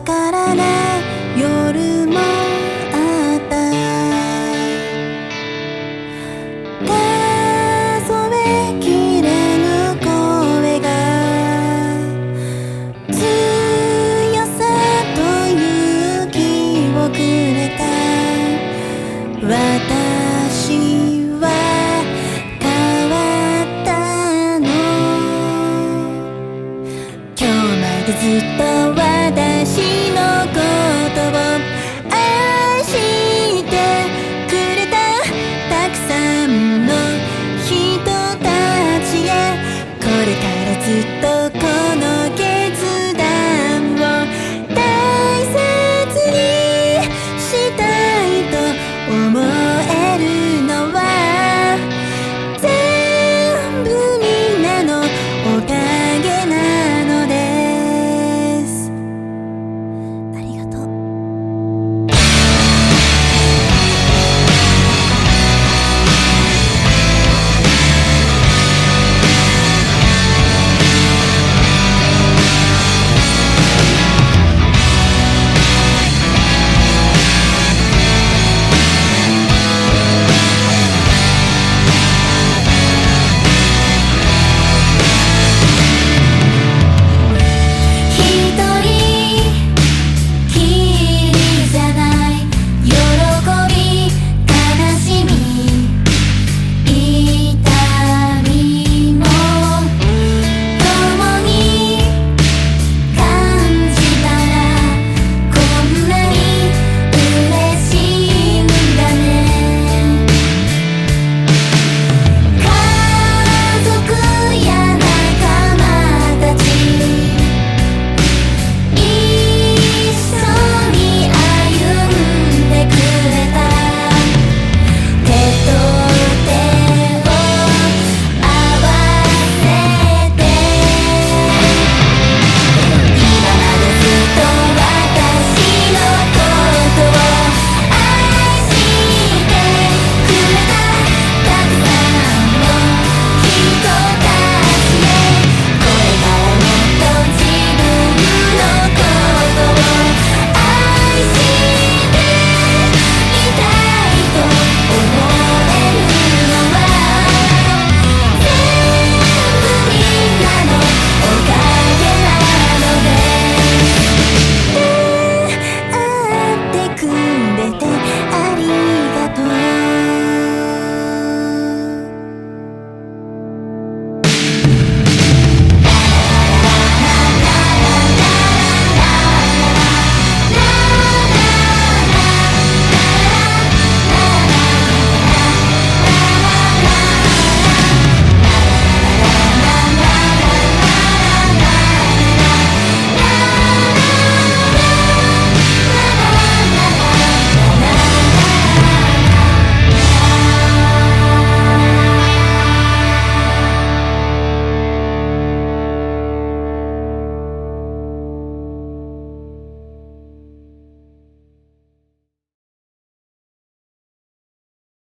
からずっと